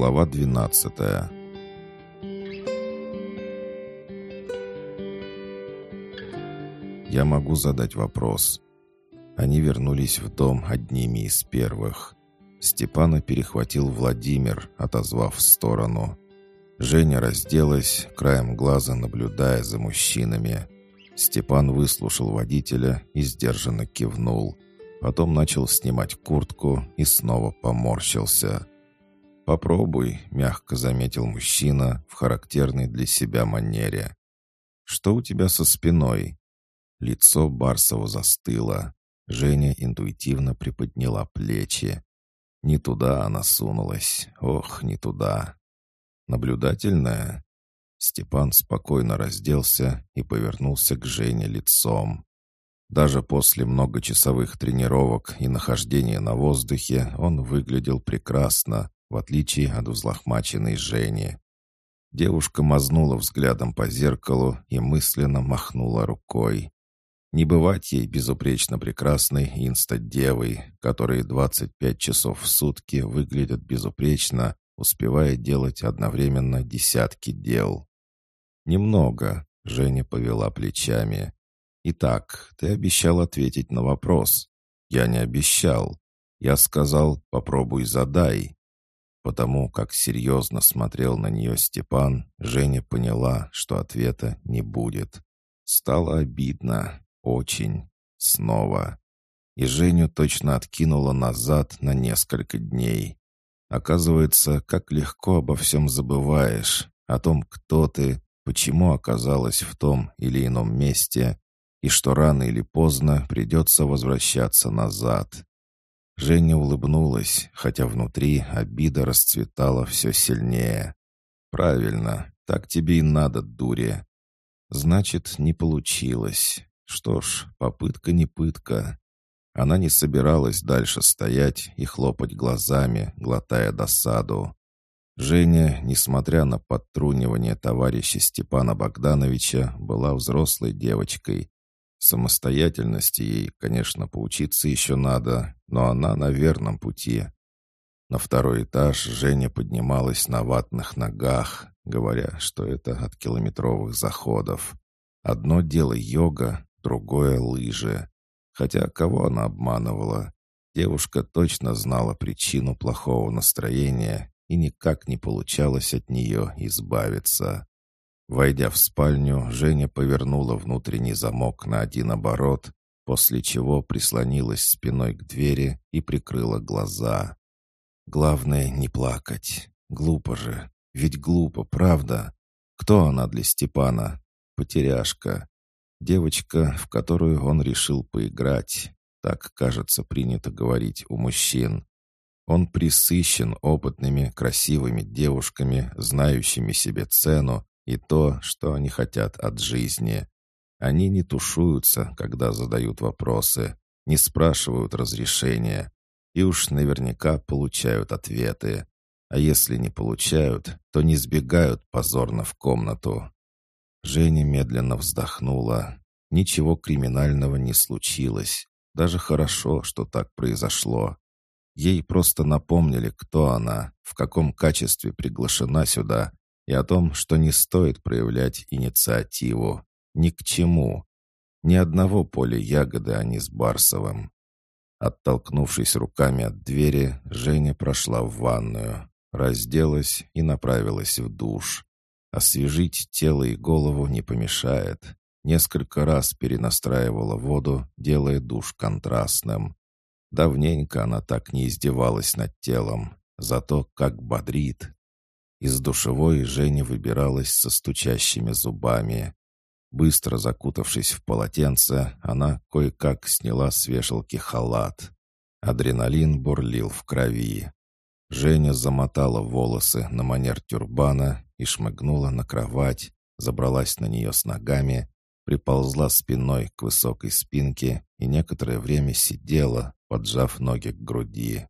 Глава 12 Я могу задать вопрос. Они вернулись в дом одними из первых. Степана перехватил Владимир, отозвав в сторону. Женя разделась, краем глаза наблюдая за мужчинами. Степан выслушал водителя и сдержанно кивнул. Потом начал снимать куртку и снова поморщился. «Попробуй», — мягко заметил мужчина в характерной для себя манере. «Что у тебя со спиной?» Лицо Барсова застыло. Женя интуитивно приподняла плечи. Не туда она сунулась. Ох, не туда. Наблюдательная? Степан спокойно разделся и повернулся к Жене лицом. Даже после многочасовых тренировок и нахождения на воздухе он выглядел прекрасно, в отличие от взлохмаченной Жени. Девушка мазнула взглядом по зеркалу и мысленно махнула рукой. Не бывать ей безупречно прекрасной инстадевой, которые 25 часов в сутки выглядят безупречно, успевая делать одновременно десятки дел. «Немного», — Женя повела плечами. «Итак, ты обещал ответить на вопрос». «Я не обещал. Я сказал, попробуй задай». Потому как серьезно смотрел на нее Степан, Женя поняла, что ответа не будет. Стало обидно. Очень. Снова. И Женю точно откинула назад на несколько дней. Оказывается, как легко обо всем забываешь. О том, кто ты, почему оказалась в том или ином месте, и что рано или поздно придется возвращаться назад. Женя улыбнулась, хотя внутри обида расцветала все сильнее. «Правильно, так тебе и надо, дуре». «Значит, не получилось. Что ж, попытка не пытка. Она не собиралась дальше стоять и хлопать глазами, глотая досаду. Женя, несмотря на подтрунивание товарища Степана Богдановича, была взрослой девочкой. Самостоятельности ей, конечно, поучиться еще надо, но она на верном пути. На второй этаж Женя поднималась на ватных ногах, говоря, что это от километровых заходов. Одно дело йога, другое — лыжи. Хотя кого она обманывала? Девушка точно знала причину плохого настроения и никак не получалось от нее избавиться. Войдя в спальню, Женя повернула внутренний замок на один оборот, после чего прислонилась спиной к двери и прикрыла глаза. Главное — не плакать. Глупо же. Ведь глупо, правда? Кто она для Степана? Потеряшка. Девочка, в которую он решил поиграть. Так, кажется, принято говорить у мужчин. Он присыщен опытными, красивыми девушками, знающими себе цену и то, что они хотят от жизни. Они не тушуются, когда задают вопросы, не спрашивают разрешения и уж наверняка получают ответы. А если не получают, то не сбегают позорно в комнату. Женя медленно вздохнула. Ничего криминального не случилось. Даже хорошо, что так произошло. Ей просто напомнили, кто она, в каком качестве приглашена сюда, и о том, что не стоит проявлять инициативу. Ни к чему. Ни одного поля ягоды они с Барсовым. Оттолкнувшись руками от двери, Женя прошла в ванную, разделась и направилась в душ. Освежить тело и голову не помешает. Несколько раз перенастраивала воду, делая душ контрастным. Давненько она так не издевалась над телом, зато как бодрит. Из душевой Женя выбиралась со стучащими зубами. Быстро закутавшись в полотенце, она кое-как сняла с вешалки халат. Адреналин бурлил в крови. Женя замотала волосы на манер тюрбана и шмыгнула на кровать, забралась на нее с ногами, приползла спиной к высокой спинке и некоторое время сидела, поджав ноги к груди.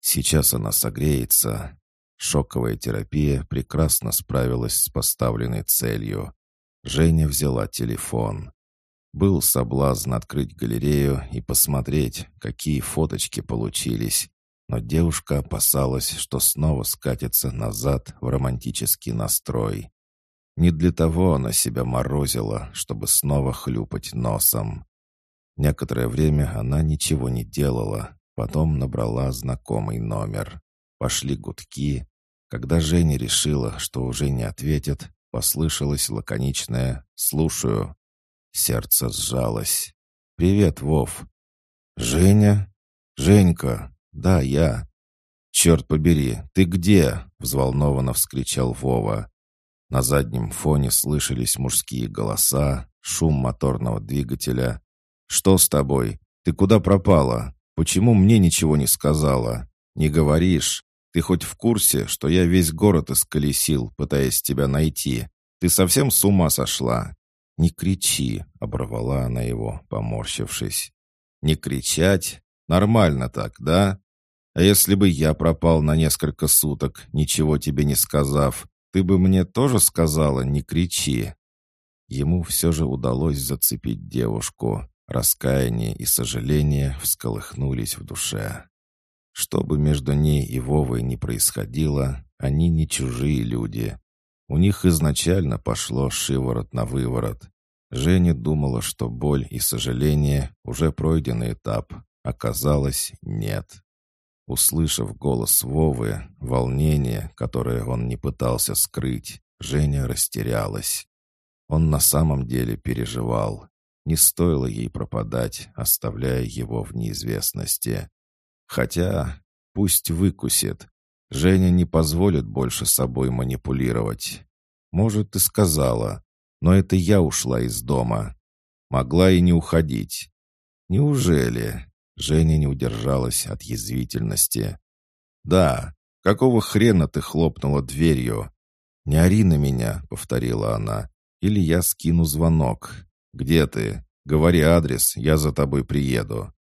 Сейчас она согреется. Шоковая терапия прекрасно справилась с поставленной целью. Женя взяла телефон. Был соблазн открыть галерею и посмотреть, какие фоточки получились. но девушка опасалась, что снова скатится назад в романтический настрой. Не для того она себя морозила, чтобы снова хлюпать носом. Некоторое время она ничего не делала, потом набрала знакомый номер. Пошли гудки. Когда Женя решила, что уже не ответит, послышалось лаконичное «Слушаю». Сердце сжалось. «Привет, Вов». «Женя?» «Женька, «Да, я». «Черт побери, ты где?» — взволнованно вскричал Вова. На заднем фоне слышались мужские голоса, шум моторного двигателя. «Что с тобой? Ты куда пропала? Почему мне ничего не сказала? Не говоришь? Ты хоть в курсе, что я весь город исколесил, пытаясь тебя найти? Ты совсем с ума сошла?» «Не кричи», — оборвала она его, поморщившись. «Не кричать? Нормально так, да? А если бы я пропал на несколько суток, ничего тебе не сказав, ты бы мне тоже сказала «не кричи». Ему все же удалось зацепить девушку. Раскаяние и сожаление всколыхнулись в душе. Что бы между ней и Вовой ни происходило, они не чужие люди. У них изначально пошло шиворот на выворот. Женя думала, что боль и сожаление — уже пройденный этап. Оказалось, нет. Услышав голос Вовы, волнение, которое он не пытался скрыть, Женя растерялась. Он на самом деле переживал. Не стоило ей пропадать, оставляя его в неизвестности. Хотя, пусть выкусит. Женя не позволит больше собой манипулировать. Может, и сказала, но это я ушла из дома. Могла и не уходить. Неужели? Женя не удержалась от язвительности. «Да, какого хрена ты хлопнула дверью?» «Не ори на меня», — повторила она, — «или я скину звонок. Где ты? Говори адрес, я за тобой приеду».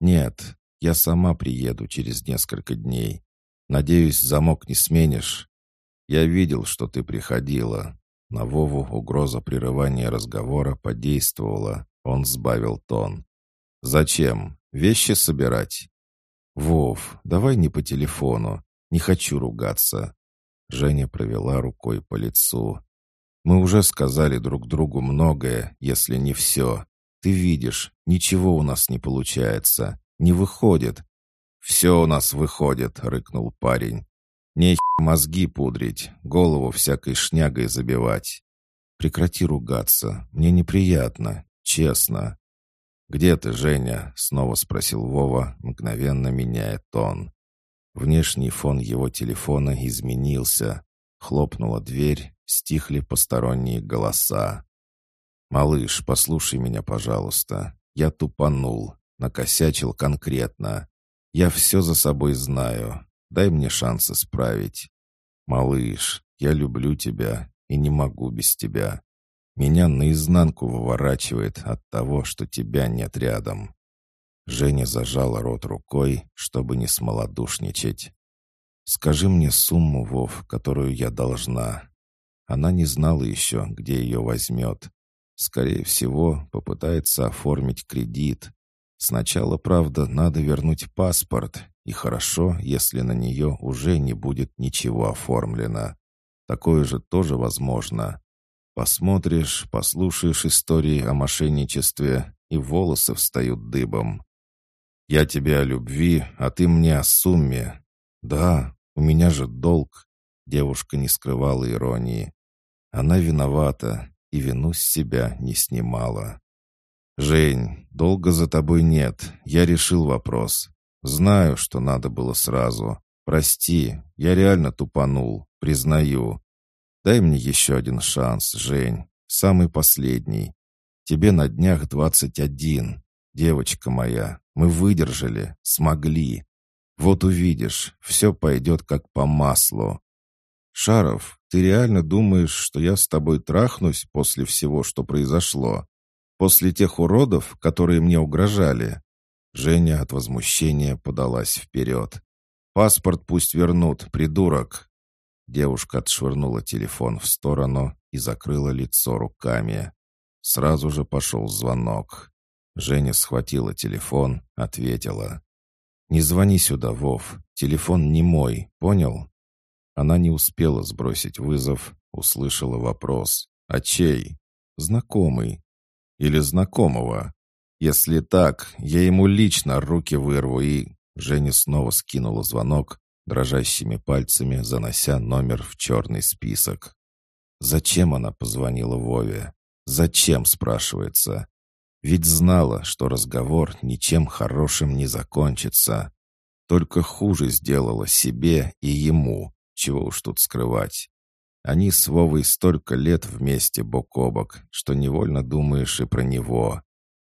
«Нет, я сама приеду через несколько дней. Надеюсь, замок не сменишь?» «Я видел, что ты приходила». На Вову угроза прерывания разговора подействовала. Он сбавил тон. «Зачем? Вещи собирать?» «Вов, давай не по телефону. Не хочу ругаться». Женя провела рукой по лицу. «Мы уже сказали друг другу многое, если не все. Ты видишь, ничего у нас не получается. Не выходит». «Все у нас выходит», — рыкнул парень. «Не мозги пудрить, голову всякой шнягой забивать». «Прекрати ругаться. Мне неприятно. Честно». «Где ты, Женя?» — снова спросил Вова, мгновенно меняя тон. Внешний фон его телефона изменился. Хлопнула дверь, стихли посторонние голоса. «Малыш, послушай меня, пожалуйста. Я тупанул, накосячил конкретно. Я все за собой знаю. Дай мне шанс исправить. Малыш, я люблю тебя и не могу без тебя. Меня наизнанку выворачивает от того, что тебя нет рядом. Женя зажала рот рукой, чтобы не смолодушничать. «Скажи мне сумму, Вов, которую я должна». Она не знала еще, где ее возьмет. Скорее всего, попытается оформить кредит. Сначала, правда, надо вернуть паспорт, и хорошо, если на нее уже не будет ничего оформлено. Такое же тоже возможно. Посмотришь, послушаешь истории о мошенничестве, и волосы встают дыбом. Я тебе о любви, а ты мне о сумме. Да, у меня же долг. Девушка не скрывала иронии. Она виновата, и вину с себя не снимала. «Жень, долго за тобой нет. Я решил вопрос. Знаю, что надо было сразу. Прости, я реально тупанул, признаю. Дай мне еще один шанс, Жень. Самый последний. Тебе на днях двадцать один. Девочка моя, мы выдержали, смогли. Вот увидишь, все пойдет как по маслу. Шаров, ты реально думаешь, что я с тобой трахнусь после всего, что произошло? После тех уродов, которые мне угрожали?» Женя от возмущения подалась вперед. «Паспорт пусть вернут, придурок!» Девушка отшвырнула телефон в сторону и закрыла лицо руками. Сразу же пошел звонок. Женя схватила телефон, ответила. «Не звони сюда, Вов. Телефон не мой, понял?» Она не успела сбросить вызов, услышала вопрос. «А чей?» «Знакомый». «Или знакомого?» «Если так, я ему лично руки вырву и...» Женя снова скинула звонок, дрожащими пальцами занося номер в черный список. Зачем она позвонила Вове? Зачем, спрашивается? Ведь знала, что разговор ничем хорошим не закончится. Только хуже сделала себе и ему, чего уж тут скрывать. Они с Вовой столько лет вместе бок о бок, что невольно думаешь и про него.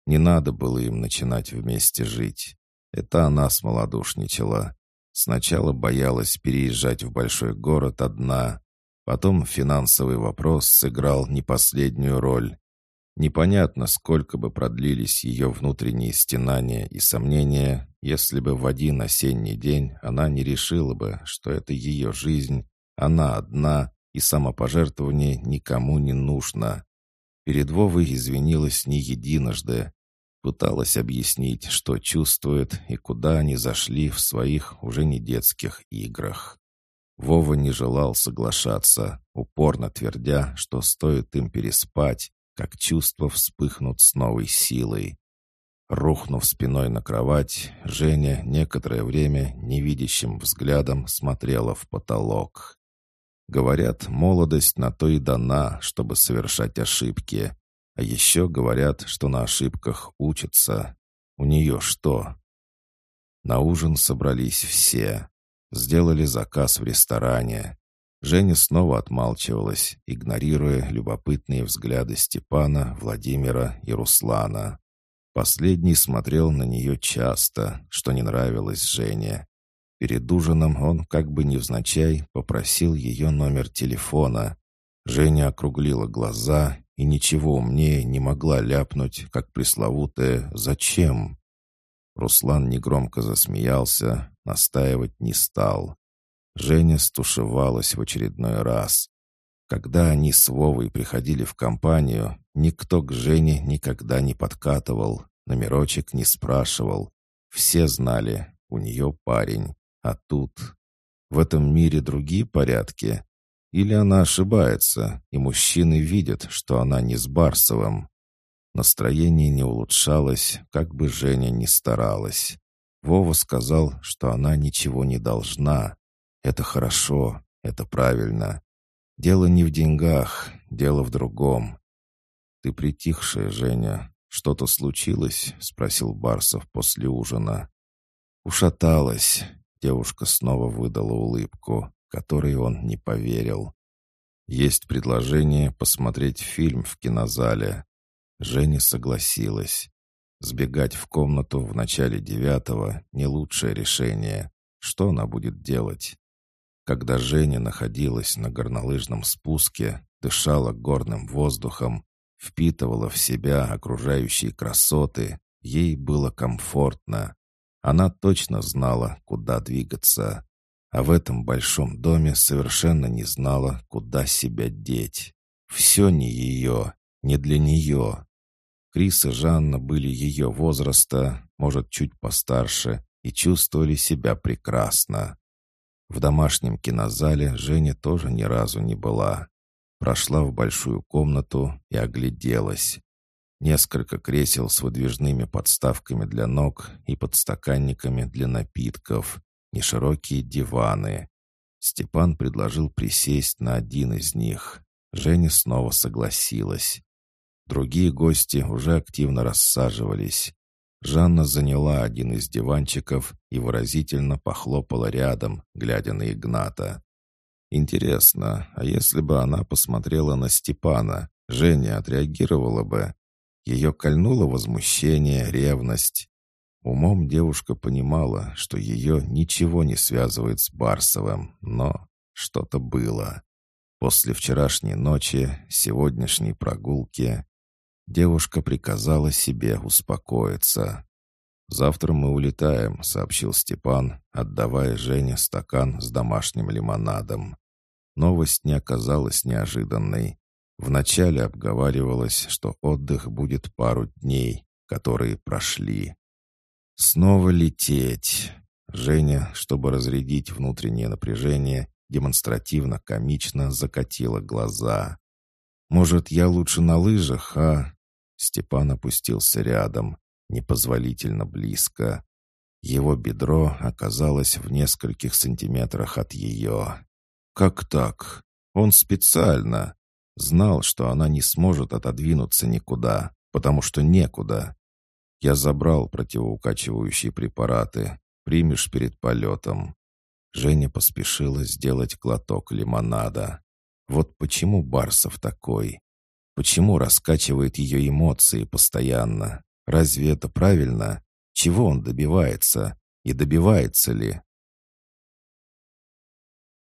Не надо было им начинать вместе жить. Это она смолодушничала. Сначала боялась переезжать в большой город одна, потом финансовый вопрос сыграл не последнюю роль. Непонятно, сколько бы продлились ее внутренние стенания и сомнения, если бы в один осенний день она не решила бы, что это ее жизнь, она одна, и самопожертвование никому не нужно. Перед Вовой извинилась не единожды, Пыталась объяснить, что чувствует и куда они зашли в своих уже не детских играх. Вова не желал соглашаться, упорно твердя, что стоит им переспать, как чувства вспыхнут с новой силой. Рухнув спиной на кровать, Женя некоторое время невидящим взглядом смотрела в потолок. Говорят, молодость на то и дана, чтобы совершать ошибки. А еще говорят, что на ошибках учатся. У нее что? На ужин собрались все. Сделали заказ в ресторане. Женя снова отмалчивалась, игнорируя любопытные взгляды Степана, Владимира и Руслана. Последний смотрел на нее часто, что не нравилось Жене. Перед ужином он, как бы невзначай, попросил ее номер телефона. Женя округлила глаза и ничего умнее не могла ляпнуть, как пресловутое «Зачем?». Руслан негромко засмеялся, настаивать не стал. Женя стушевалась в очередной раз. Когда они с Вовой приходили в компанию, никто к Жене никогда не подкатывал, номерочек не спрашивал. Все знали, у нее парень, а тут... В этом мире другие порядки. Или она ошибается, и мужчины видят, что она не с Барсовым. Настроение не улучшалось, как бы Женя ни старалась. Вова сказал, что она ничего не должна. Это хорошо, это правильно. Дело не в деньгах, дело в другом. «Ты притихшая, Женя. Что-то случилось?» — спросил Барсов после ужина. «Ушаталась». Девушка снова выдала улыбку которой он не поверил. Есть предложение посмотреть фильм в кинозале. Женя согласилась. Сбегать в комнату в начале девятого — не лучшее решение. Что она будет делать? Когда Женя находилась на горнолыжном спуске, дышала горным воздухом, впитывала в себя окружающие красоты, ей было комфортно. Она точно знала, куда двигаться а в этом большом доме совершенно не знала, куда себя деть. Все не ее, не для нее. Крис и Жанна были ее возраста, может, чуть постарше, и чувствовали себя прекрасно. В домашнем кинозале Женя тоже ни разу не была. Прошла в большую комнату и огляделась. Несколько кресел с выдвижными подставками для ног и подстаканниками для напитков, неширокие диваны. Степан предложил присесть на один из них. Женя снова согласилась. Другие гости уже активно рассаживались. Жанна заняла один из диванчиков и выразительно похлопала рядом, глядя на Игната. Интересно, а если бы она посмотрела на Степана, Женя отреагировала бы? Ее кольнуло возмущение, ревность. Умом девушка понимала, что ее ничего не связывает с Барсовым, но что-то было. После вчерашней ночи, сегодняшней прогулки, девушка приказала себе успокоиться. «Завтра мы улетаем», — сообщил Степан, отдавая Жене стакан с домашним лимонадом. Новость не оказалась неожиданной. Вначале обговаривалось, что отдых будет пару дней, которые прошли. Снова лететь. Женя, чтобы разрядить внутреннее напряжение, демонстративно комично закатила глаза. «Может, я лучше на лыжах, а?» Степан опустился рядом, непозволительно близко. Его бедро оказалось в нескольких сантиметрах от ее. «Как так? Он специально. Знал, что она не сможет отодвинуться никуда, потому что некуда. Я забрал противоукачивающие препараты. Примешь перед полетом». Женя поспешила сделать глоток лимонада. Вот почему Барсов такой. Почему раскачивает ее эмоции постоянно? Разве это правильно? Чего он добивается? И добивается ли?